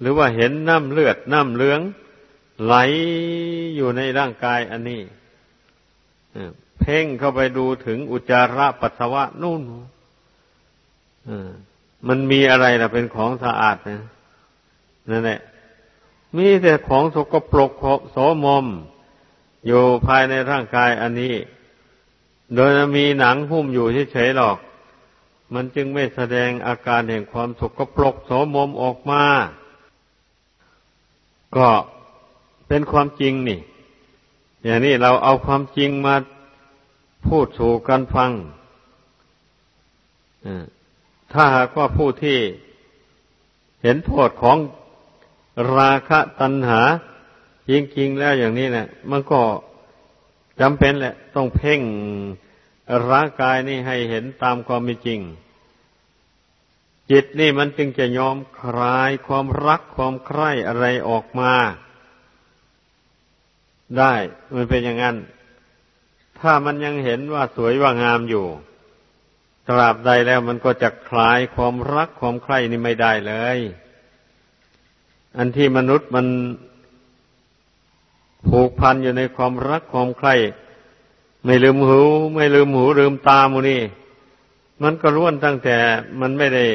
หรือว่าเห็นน้ำเลือดน้ำเลือง ไหลอยู่ในร่างกายอันนี้เพ่งเข้าไปดูถึงอุจจาระปัสสาวะนู่นมันมีอะไรล่ะเป็นของสะอาดนะนั่นแหละมีแต่ของสกปรกโสมม อยู่ภายในร่างกายอันนี้ โดยมีหนังหุ้มอยู่เฉยๆหรอก มันจึงไม่แสดงอาการแห่งความสกปรกโสมมออกมา ก็เป็นความจริงนี่ อย่างนี้เราเอาความจริงมาพูดสู่กันฟังถ้าหากว่าผู้ที่เห็นโทษของราคะตัณหา จริงๆแล้วอย่างนี้เนะี่ยมันก็จำเป็นแหละ ต้องเพ่งร่างกายนี่ให้เห็นตามความเป็นจริง จิตนี่มันจึงจะยอมคลายความรักความใคร่อะไรออกมา ได้มันเป็นอย่างนั้น ถ้ามันยังเห็นว่าสวยว่างามอยู่ ตราบใดแล้วมันก็จะคลายความรักความใคร่นี่ไม่ได้เลย อันที่มนุษย์มัน ผูกพันอยู่ในความรักความใคร่ไม่ลืมหู ไม่ลืมหูลืมตามูนี่ มันก็ล้วนตั้งแต่มันไม่ได้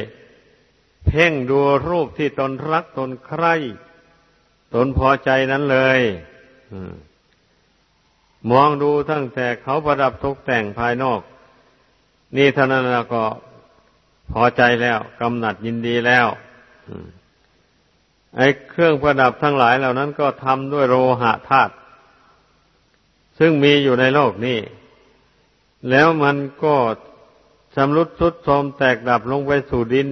เพ่งดูรูปที่ตนรักตนใคร่ตนพอใจนั้นเลยมองดูตั้งแต่เขาประดับตกแต่งภายนอก นี่เท่านั้นเราก็พอใจแล้วกำหนัดยินดีแล้ว ไอ้เครื่องประดับทั้งหลายเหล่านั้นก็ทำด้วยโลหะธาตุซึ่งมีอยู่ในโลกนี้ แล้วมันก็ชำรุดทุดโทรมแตกดับลงไปสู่ดิน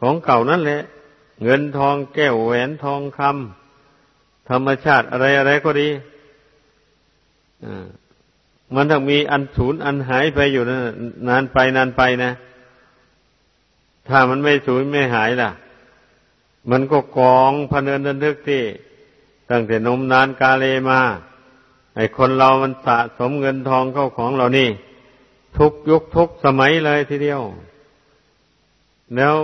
ของเก่านั่นแหละ เงินทองแก้วแหวนทองคำธรรมชาติอะไรอะไรก็ดีมันต้องมีอันสูญอันหายไปอยู่นานไปนานไปนะ ถ้ามันไม่สูญไม่หายล่ะ มันก็กองพเนินดันทึกที่ตั้งแต่นมนานกาเลมา ไอคนเรามันสะสมเงินทองเข้าของเรานี่ ทุกยุคทุกสมัยเลยทีเดียว แล้ว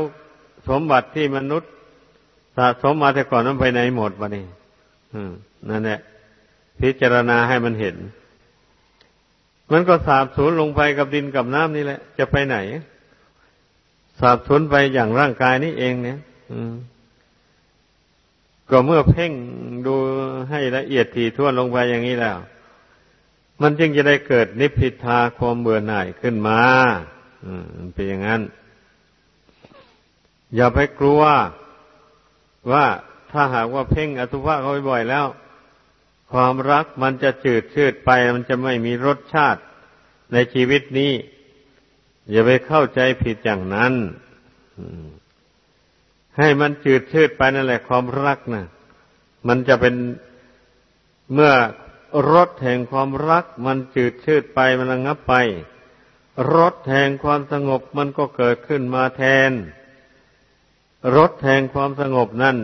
สมบัติที่มนุษย์ สะสมมาแต่ก่อนนั้นไปไหนหมดวะนี่นั่นแหละพิจารณาให้มันเห็น มันก็สาบสูญลงไปกับดินกับน้ำนี่แหละ จะไปไหน สาบสูญไปอย่างร่างกายนี้เองเนี่ย ก็เมื่อเพ่งดูให้ละเอียดถี่ถ้วนลงไปอย่างนี้แล้ว มันจึงจะได้เกิดนิพพิทาความเบื่อหน่ายขึ้นมามันเป็นอย่างนั้น อย่าไปกลัวว่าถ้าหากว่าเพ่งอสุภะเขาบ่อยแล้ว ความรักมันจะจืดชืดไป มันจะไม่มีรสชาติในชีวิตนี้ อย่าไปเข้าใจผิดอย่างนั้น ให้มันจืดชืดไปนั่นแหละความรักนะมันจะเป็นเมื่อรสแห่งความรัก มันจืดชืดไปมันระงับไปรสแห่งความสงบมันก็เกิดขึ้นมาแทนรสแห่งความสงบนั่น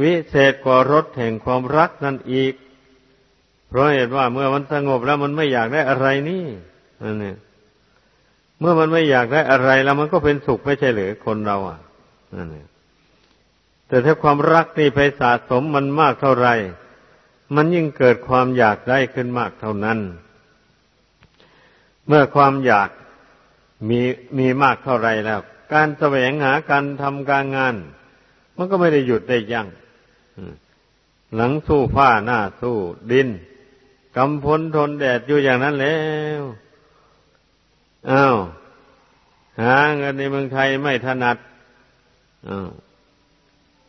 วิเศษกว่ารสแห่งความรักนั่นอีก เพราะเหตุว่าเมื่อมันสงบแล้วมันไม่อยากได้อะไรนี่นั่นเนี่ยเมื่อมันไม่อยากได้อะไรแล้วมันก็เป็นสุขไม่ใช่หรือคนเราอะ นั่นเนี่ยแต่ถ้าความรักนี่ไปสะสมมันมากเท่าไหร่ มันยิ่งเกิดความอยากได้ขึ้นมากเท่านั้น เมื่อความอยากมีมีมากเท่าไรแล้ว การแสวงหาการทำการงาน มันก็ไม่ได้หยุดได้ยัง้งหลังสู้ผ้าหน้าสู้ดินกำพ้นทนแดดอยู่อย่างนั้นแล้วอ้าวหาเงินในเมืองไทยไม่ถนัด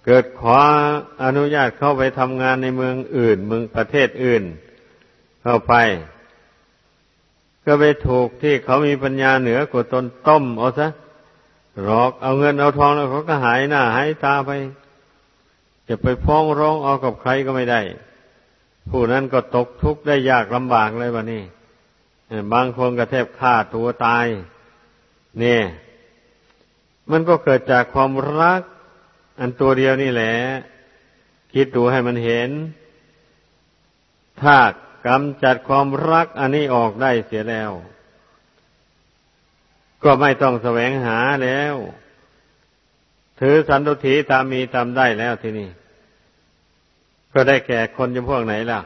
เกิดขออนุญาตเข้าไปทำงานในเมืองอื่น เมืองประเทศอื่น เข้าไป ก็ไปถูกที่เขามีปัญญาเหนือกว่าตนต้มเอาซะหลอกเอาเงินเอาทองแล้วเขาก็หายหน้าหายตาไป จะไปฟ้องร้องเอากับใครก็ไม่ได้ ผู้นั้นก็ตกทุกข์ได้ยากลำบากเลยวะนี่บางคนก็แทบฆ่าตัวตาย เนี่ย มันก็เกิดจากความรัก อันตัวเดียวนี่แหละ คิดดูให้มันเห็น ถ้ากำจัดความรักอันนี้ออกได้เสียแล้ว ก็ไม่ต้องแสวงหาแล้ว ถือสันตุถีตามมีตามได้แล้วทีนี้ก็ได้แก่คนจำพวกไหนล่ะ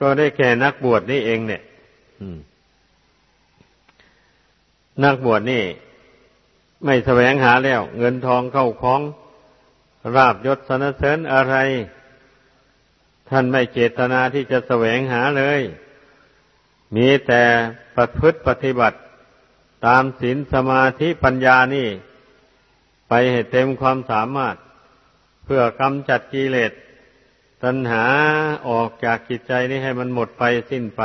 ก็ได้แก่นักบวชนี่เองเนี่ยนักบวชนี่ ไม่แสวงหาแล้ว เงินทองเข้าคลองราบยศสนเสริญอะไร ท่านไม่เจตนาที่จะแสวงหาเลย มีแต่ประพฤติปฏิบัติ ตามศีลสมาธิปัญญานี่ ไปให้เต็มความสามารถ เพื่อกำจัดกิเลสตัณหาออกจากจิตใจนี้ให้มันหมดไปสิ้นไป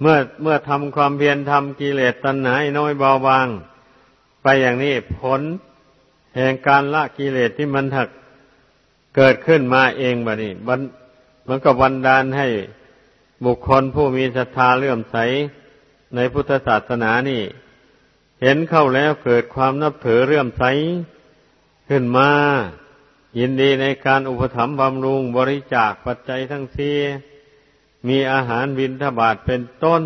เมื่อเมื่อทำความเพียรทำกิเลสตัณหาน้อยเบาบาง ไปอย่างนี้ผลแห่งการละกิเลสที่มันถักเกิดขึ้นมาเองบะนี่มันก็บันดาลให้บุคคลผู้มีศรัทธาเลื่อมใสในพุทธศาสนานี่ เห็นเข้าแล้วเกิดความนับถือเลื่อมใสขึ้นมา ยินดีในการอุปถัมภ์บำรุงบริจาคปัจจัยทั้งสี่ มีอาหารวินทบาทเป็นต้น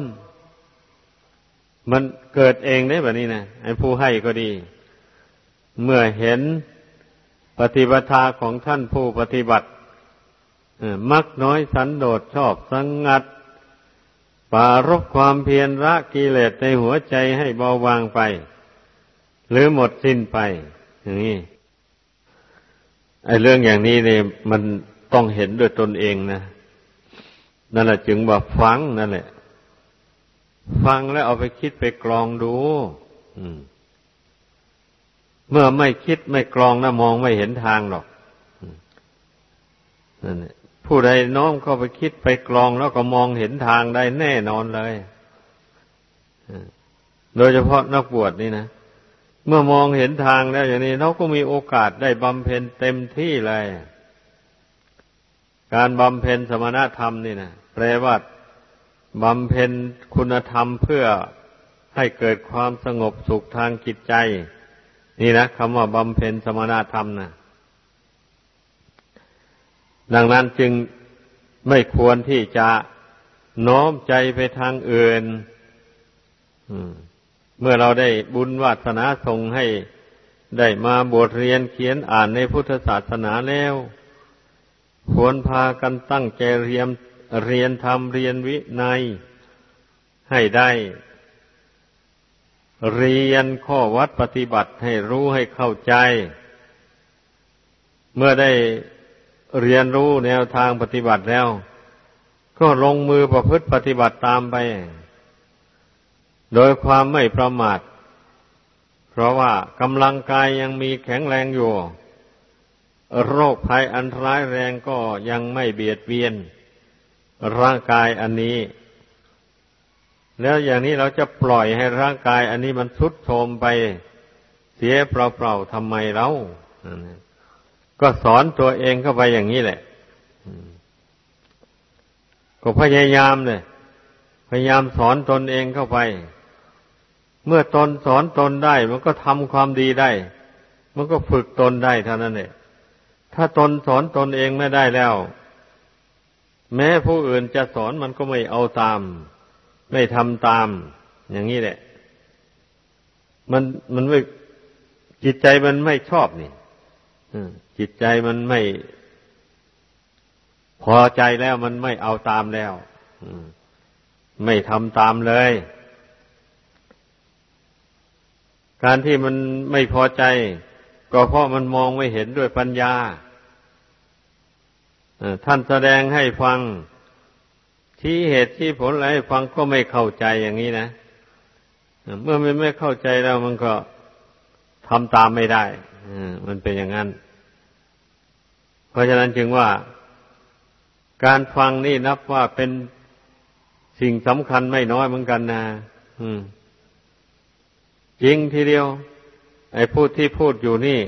มันเกิดเองได้แบบนี้นะไอ้ผู้ให้ก็ดี เมื่อเห็นปฏิบัติของท่านผู้ปฏิบัติมักน้อยสันโดษชอบสังงัดปารบความเพียรละกิเลสในหัวใจให้เบาบางไป หรือหมดสิ้นไปอย่างนี้ไอ้เรื่องอย่างนี้เนี่ยมันต้องเห็นด้วยตนเองนะ นั่นแหละจึงว่าฟังนั่นแหละ ฟังแล้วเอาไปคิดไปกรองดูเมื่อไม่คิดไม่กรองนะมองไม่เห็นทางหรอกนั่นผู้ใดน้อมเข้าไปคิดไปกรองแล้วก็มองเห็นทางได้แน่นอนเลยโดยเฉพาะนักบวชนี่นะเมื่อมองเห็นทางแล้วอย่างนี้เราก็มีโอกาสได้บำเพ็ญเต็มที่เลย การบำเพ็ญสมณธรรมนี่นะแปลว่าบำเพ็ญคุณธรรมเพื่อให้เกิดความสงบสุขทางจิตใจ นี่นะคำว่าบำเพ็ญสมณธรรมนะดังนั้นจึงไม่ควรที่จะน้อมใจไปทางอื่นเมื่อเราได้บุญวาสนาส่งให้ได้มาบทเรียนเขียนอ่านในพุทธศาสนาแล้ว ควรพากันตั้งใจเรียนเรียนธรรมเรียนวินัยให้ได้ เรียนข้อวัดปฏิบัติให้รู้ให้เข้าใจ เมื่อได้เรียนรู้แนวทางปฏิบัติแล้ว ก็ลงมือประพฤติปฏิบัติตามไป โดยความไม่ประมาท เพราะว่ากำลังกายยังมีแข็งแรงอยู่ โรคภัยอันร้ายแรงก็ยังไม่เบียดเบียน ร่างกายอันนี้ แล้วอย่างนี้เราจะปล่อยให้ร่างกาย อันนี้มันทุดโทรมไปเสียเปล่าๆทำไมเราก็สอนตัวเองเข้าไปอย่างนี้แหละก็พยายามเลยพยายามสอนตนเองเข้าไป เมื่อตนสอนตนได้ มันก็ทำความดีได้ มันก็ฝึกตนได้เท่านั้นเอง ถ้าตนสอนตนเองไม่ได้แล้ว แม้ผู้อื่นจะสอนมันก็ไม่เอาตาม ไม่ทำตาม อย่างนี้แหละ มันมันไม่จิตใจมันไม่ชอบนี่จิตใจมันไม่ พอใจแล้วมันไม่เอาตามแล้วไม่ทำตามเลย การที่มันไม่พอใจ ก็เพราะมันมองไม่เห็นด้วยปัญญา ท่านแสดงให้ฟังที่เหตุที่ผลอะไรฟังก็ไม่เข้าใจอย่างนี้นะเมื่อมันไม่เข้าใจแล้วมันก็ทำตามไม่ได้มันเป็นอย่างนั้น เพราะฉะนั้นจึงว่า การฟังนี่นับว่าเป็นสิ่งสำคัญไม่น้อยเหมือนกันนะจริงทีเดียว ไอ้พูดที่พูดอยู่นี่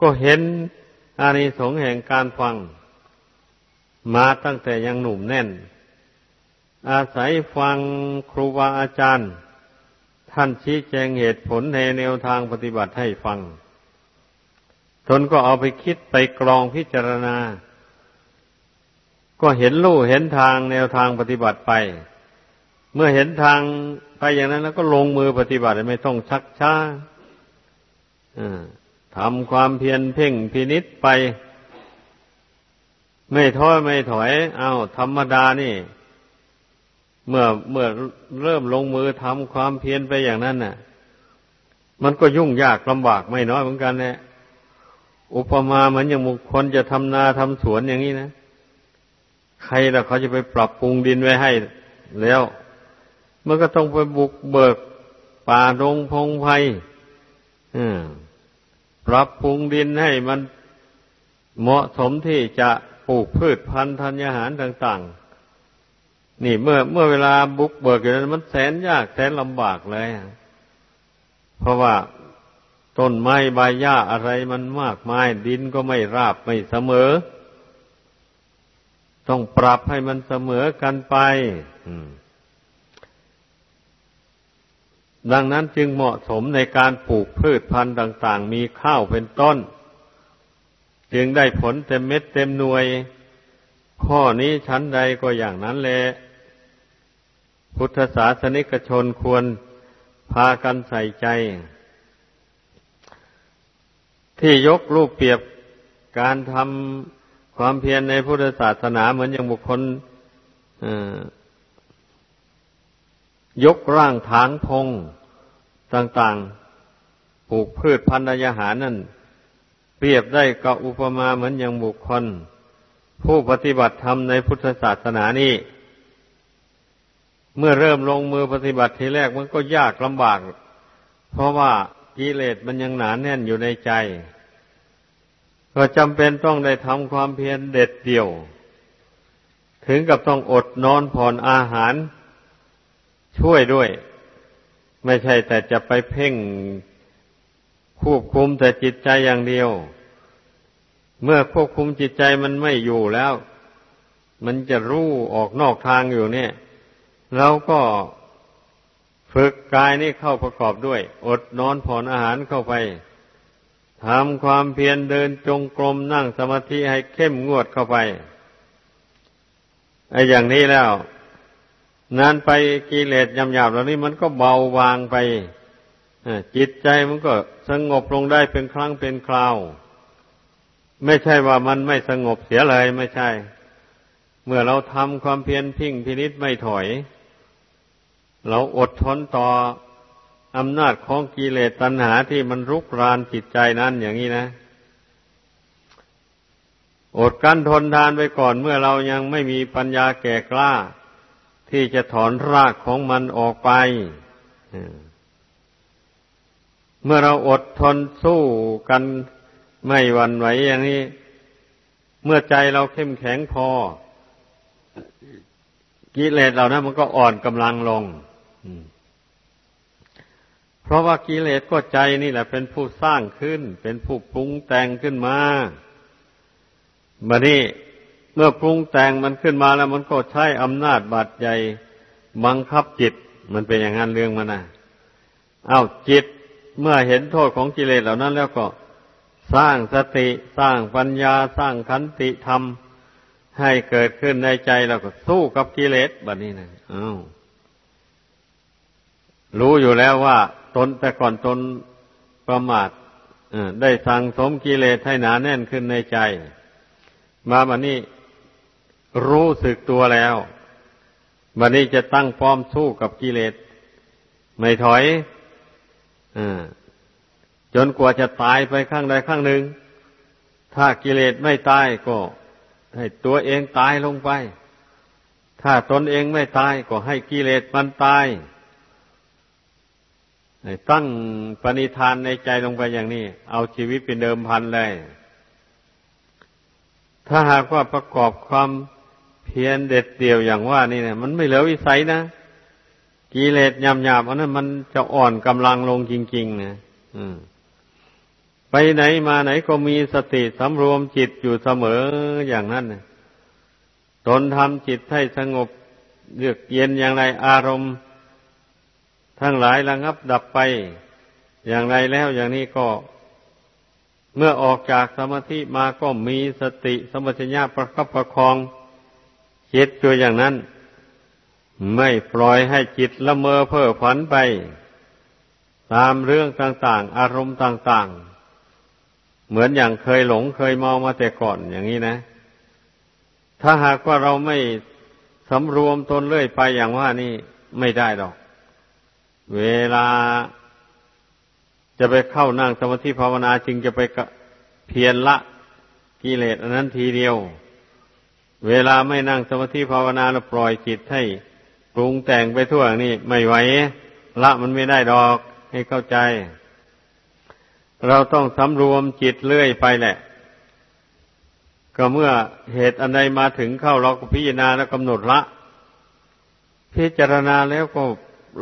ก็เห็นอานิสงส์แห่งการฟัง มาตั้งแต่ยังหนุ่มแน่น อาศัยฟังครูบาอาจารย์ ท่านชี้แจงเหตุผลในแนวทางปฏิบัติให้ฟังทนก็เอาไปคิดไปกรองพิจารณา ก็เห็นลู่เห็นทางแนวทางปฏิบัติไป เมื่อเห็นทางไปอย่างนั้นแล้วก็ลงมือปฏิบัติไม่ต้องชักช้าทำความเพียรเพ่งพินิษไป ไม่ท้อไม่ถอย เอาธรรมดานี่ เมื่อเมื่อเริ่มลงมือทำความเพียรไปอย่างนั้นน่ะ มันก็ยุ่งยากลำบากไม่น้อยเหมือนกันแหละอุปมาเหมือนอย่างบุคคลจะทำนาทำสวนอย่างนี้นะใครล่ะเขาจะไปปรับปรุงดินไว้ให้ แล้ว มันก็ต้องไปบุกเบิกป่าดงพงไพ่ปรับปรุงดินให้มันเหมาะสมที่จะ ลูกพืชพันธุ์ธัญญาหารต่าง ๆ นี่เมื่อเมื่อเวลาบุกเบิกอย่างนั้นมันแสนยากแสนลำบากเลย เพราะว่าต้นไม้ใบหญ้าอะไรมันมากมาย ดินก็ไม่ราบไม่เสมอ ต้องปรับให้มันเสมอกันไปดังนั้นจึงเหมาะสมในการปลูกพืชพันธุ์ต่าง ๆ มีข้าวเป็นต้น จึงได้ผลเต็มเม็ดเต็มหน่วย ข้อนี้ชั้นใดก็อย่างนั้นแหละพุทธศาสนิกชนควรพากันใส่ใจ ที่ยกรูปเปรียบการทำความเพียรในพุทธศาสนาเหมือนอย่างบุคคลยกร่างฐานพงต่าง ๆ ปลูกพืชพันธุ์อาหารนั่น เปรียบได้กับอุปมาเหมือนอย่างบุคคล ผู้ปฏิบัติธรรมในพุทธศาสนานี้ เมื่อเริ่มลงมือปฏิบัติทีแรกมันก็ยากลำบาก เพราะว่ากิเลสมันยังหนานแน่นอยู่ในใจ ก็จำเป็นต้องได้ทำความเพียรเด็ดเดี่ยว ถึงกับต้องอดนอนผ่อนอาหาร ช่วยด้วย ไม่ใช่แต่จะไปเพ่ง ควบคุมแต่จิตใจอย่างเดียว เมื่อควบคุมจิตใจมันไม่อยู่แล้ว มันจะรู้ออกนอกทางอยู่เนี่ยเราก็ฝึกกายนี่เข้าประกอบด้วย อดนอนผ่อนอาหารเข้าไปทำความเพียรเดินจงกรมนั่งสมาธิให้เข้มงวดเข้าไปไอ้อย่างนี้แล้ว นานไปกิเลสยำหยาบเหล่านี้มันก็เบาบางไป จิตใจมันก็สงบลงได้เป็นครั้งเป็นคราว ไม่ใช่ว่ามันไม่สงบเสียเลยไม่ใช่ เมื่อเราทำความเพียรพิงพินิษไม่ถอย เราอดทนต่ออำนาจของกิเลสตัณหาที่มันรุกรานจิตใจนั้นอย่างนี้นะ อดกั้นทนทานไปก่อนเมื่อเรายังไม่มีปัญญาแก่กล้า ที่จะถอนรากของมันออกไป เมื่อเราอดทนสู้กันไม่หวั่นไหวอย่างนี้ เมื่อใจเราเข้มแข็งพอ กิเลสเหล่านั้นมันก็อ่อนกำลังลงเพราะว่ากิเลสก็ใจนี่แหละ เป็นผู้สร้างขึ้น เป็นผู้ปรุงแต่งขึ้นมาบัดนี้เมื่อปรุงแต่งมันขึ้นมาแล้วมันก็ใช้อำนาจบาดใหญ่บังคับจิต มันเป็นอย่างนั้นเรื่องมันนะอา้าวจิต เมื่อเห็นโทษของกิเลสเหล่านั้นแล้วก็ สร้างสติสร้างปัญญาสร้างขันติธรรม ให้เกิดขึ้นในใจแล้วก็สู้กับกิเลสแบบนี้นะอ้าวรู้อยู่แล้วว่า ตนแต่ก่อนตนประมาทได้สั่งสมกิเลสให้หนาแน่นขึ้นในใจ มาบันนี้รู้สึกตัวแล้วบันนี้จะตั้งพร้อมสู้กับกิเลส ไม่ถอย จนกว่าจะตายไปข้างใดข้างหนึ่ง ถ้ากิเลสไม่ตายก็ ให้ตัวเองตายลงไป ถ้าตนเองไม่ตายก็ให้กิเลสมันตายตั้งปณิธานในใจลงไปอย่างนี้ เอาชีวิตเป็นเดิมพันเลย ถ้าหากว่าประกอบความเพียรเด็ดเดี่ยวอย่างว่านี่เนี่ยมันไม่เหลือวิสัยนะ กิเลสหยาบๆอันนั้นมันจะอ่อนกำลังลงจริงๆนะไปไหนมาไหนก็มีสติสำรวมจิตอยู่เสมออย่างนั้นนะตนทำจิตให้สงบเยือกเย็นอย่างไรอารมณ์ ทั้งหลายระงับดับไป อย่างไรแล้วอย่างนี้ก็เมื่อออกจากสมาธิมาก็มีสติสมัชญาประคับประคองจิตอยู่อย่างนั้น ไม่ปล่อยให้จิตละเมอเพ้อฝันไป ตามเรื่องต่างๆ อารมณ์ต่าง ๆ เหมือนอย่างเคยหลงเคยเมามาแต่ก่อนอย่างนี้นะ ถ้าหากว่าเราไม่สำรวมตนเรื่อยไปอย่างว่านี่ไม่ได้หรอก เวลาจะไปเข้านั่งสมาธิภาวนาจึงจะไปเพียรละกิเลสอันนั้นทีเดียว เวลาไม่นั่งสมาธิภาวนาแล้วปล่อยจิตให้ ปรุงแต่งไปทั่วนี่ไม่ไหวละมันไม่ได้ดอกให้เข้าใจ เราต้องสำรวมจิตเรื่อยไปแหละ ก็เมื่อเหตุอันใดมาถึงเข้าเราก็พิจารณาแล้วกำหนดละ พิจารณาแล้วก็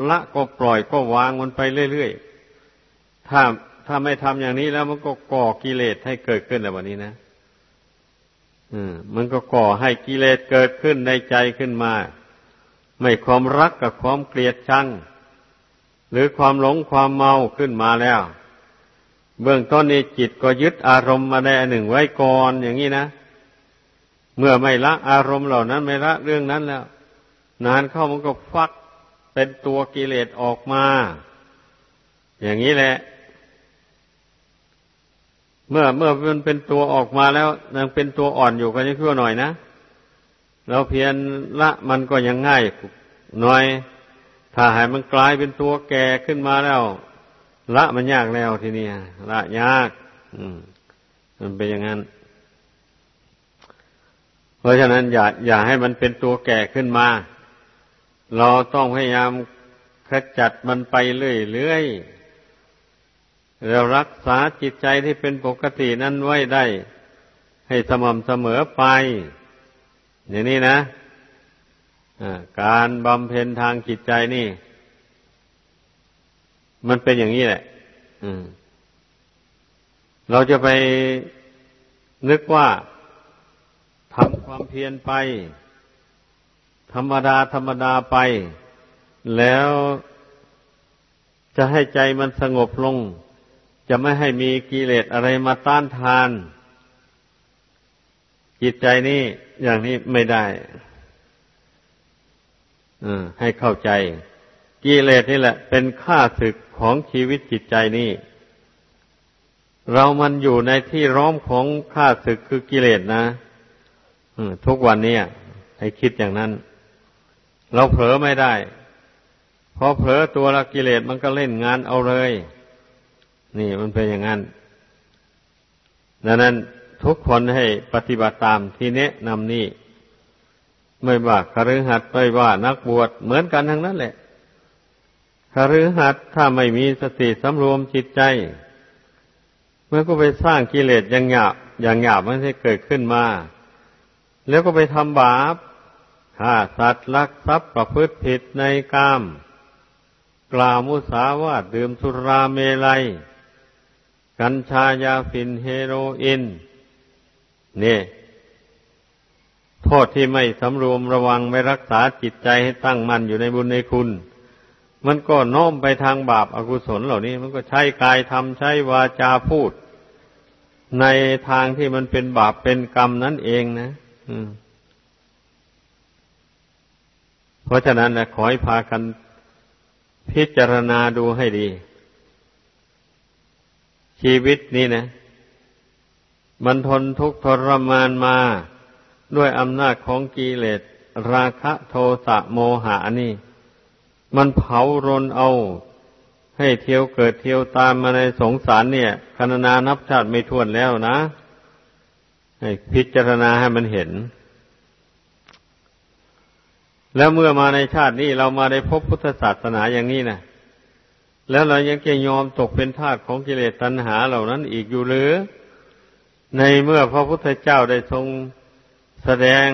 ละก็ปล่อยก็วางมันไปเรื่อยๆ ถ้าถ้าไม่ทำอย่างนี้แล้วมันก็ก่อกิเลสให้เกิดขึ้นแบบนี้นะอืมมันก็ก่อให้กิเลสเกิดขึ้นในใจขึ้นมา ไม่ความรักกับความเกลียดชัง หรือความหลงความเมาขึ้นมาแล้ว เบื้องต้นนี้จิตก็ยึดอารมณ์มาได้หนึ่งไว้ก่อนอย่างนี้นะ เมื่อไม่ละอารมณ์เหล่านั้นไม่ละเรื่องนั้นแล้ว นานเข้ามันก็ฟักเป็นตัวกิเลสออกมา อย่างนี้แหละ เมื่อเมื่อมันเป็นตัวออกมาแล้วยังเป็นตัวอ่อนอยู่ก็ยังชั่วหน่อยนะ เราเพียรละมันก็ยังง่ายหน่อย ถ้าหายมันกลายเป็นตัวแก่ขึ้นมาแล้ว ละมันยากแล้วทีนี้ละยาก อืม มันเป็นอย่างนั้น เพราะฉะนั้นอย่า อย่าให้มันเป็นตัวแก่ขึ้นมา เราต้องพยายามขจัดมันไปเรื่อยๆเรารักษาจิตใจที่เป็นปกตินั้นไว้ได้ ให้สม่ำเสมอไป อย่างนี้นะการบำเพ็ญทางจิตใจนี่ มันเป็นอย่างนี้แหละเราจะไปนึกว่าทำความเพียรไป ธรรมดาธรรมดาไป แล้วจะให้ใจมันสงบลง จะไม่ให้มีกิเลสอะไรมาต้านทาน จิตใจนี่อย่างนี้ไม่ได้ให้เข้าใจกิเลสนี่แหละ เป็นค่าศึกของชีวิตจิตใจนี่เรามันอยู่ในที่ร้อมของค่าศึกคือกิเลสนะทุกวันนี้ให้คิดอย่างนั้น เราเผลอไม่ได้พอเผลอตัวละกิเลสมันก็เล่นงานเอาเลย นี่มันเป็นอย่างนั้นดังนั้น ทุกคนให้ปฏิบัติตามที่แนะนำนี่ไม่ว่าคฤหัสถ์ไม่ว่านักบวชเหมือนกันทั้งนั้นแหละคฤหัสถ์ถ้าไม่มีสติสำรวมจิตใจเมื่อก็ไปสร้างกิเลสอย่างหยาบอย่างหยาบมันให้เกิดขึ้นมา แล้วก็ไปทำบาปฆ่าสัตว์ลักทรัพย์ประพฤติผิดในกาม กล่าวมุสาวาทดื่มสุราเมลัย กัญชายาฝิ่นเฮโรอีน นี่โทษที่ไม่สำรวมระวังไม่รักษาจิตใจให้ตั้งมั่นอยู่ในบุญในคุณ มันก็น้อมไปทางบาปอากุศลเหล่านี้ มันก็ใช้กายทำใช้วาจาพูด ในทางที่มันเป็นบาปเป็นกรรมนั่นเองนะเพราะฉะนั้นนะขอให้พากันพิจารณาดูให้ดี ชีวิตนี้นะ มันทนทุกข์ทรมานมา ด้วยอำนาจของกิเลสราคะโทสะโมหะนี่ มันเผารนเอา ให้เที่ยวเกิดเที่ยวตามมาในสงสารเนี่ยคณนานับชาติไม่ท้วนแล้วนะ ให้พิจารณาให้มันเห็น แล้วเมื่อมาในชาตินี้เรามาได้พบพุทธศาสนาอย่างนี้นะแล้วเรายังจะยอมตกเป็นทาสของกิเลสตัณหาเหล่านั้นอีกอยู่หรือ ในเมื่อพระพุทธเจ้าได้ทรงแสดง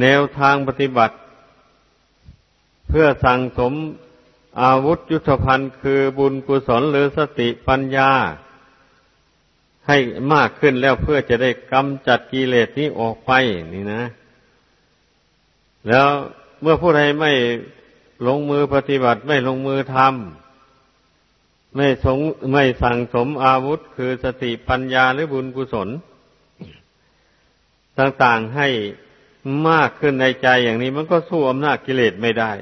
แนวทางปฏิบัติ เพื่อสั่งสมอาวุธยุทธภัณฑ์คือบุญกุศลหรือสติปัญญา ให้มากขึ้นแล้วเพื่อจะได้กำจัดกิเลสนี้ออกไปนี่นะ แล้วเมื่อผู้ใดไม่ลงมือปฏิบัติไม่ลงมือทำ ไม่สงไม่สั่งสมอาวุธคือสติปัญญาหรือบุญกุศล ต่างๆให้มากขึ้นในใจอย่างนี้มันก็สู้อำนาจกิเลสไม่ได้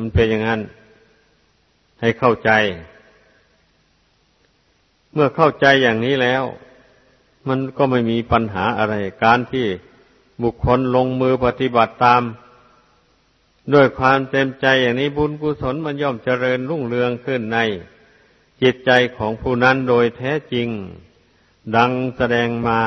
มันเป็นอย่างนั้น ให้เข้าใจ เมื่อเข้าใจอย่างนี้แล้ว มันก็ไม่มีปัญหาอะไร การที่บุคคลลงมือปฏิบัติตาม ด้วยความเต็มใจอย่างนี้บุญกุศลมันย่อมเจริญรุ่งเรืองขึ้นใน จิตใจของผู้นั้นโดยแท้จริง ดังแสดงมา